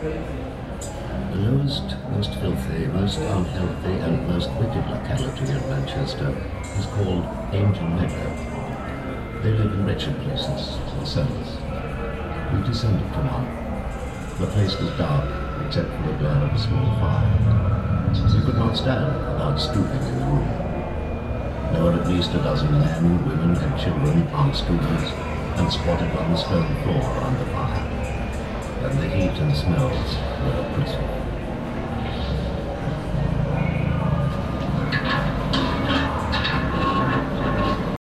The lowest, most filthy, most unhealthy, and most wicked locality in Manchester is called Angel Meadow. They live in wretched places, in cellars. We descended from one. The place was dark, except for the glare of a small fire. We could not stand without stooping in the room. There were at least a dozen men, women, and children on stools and squatted on the stone floor under fire. And smells.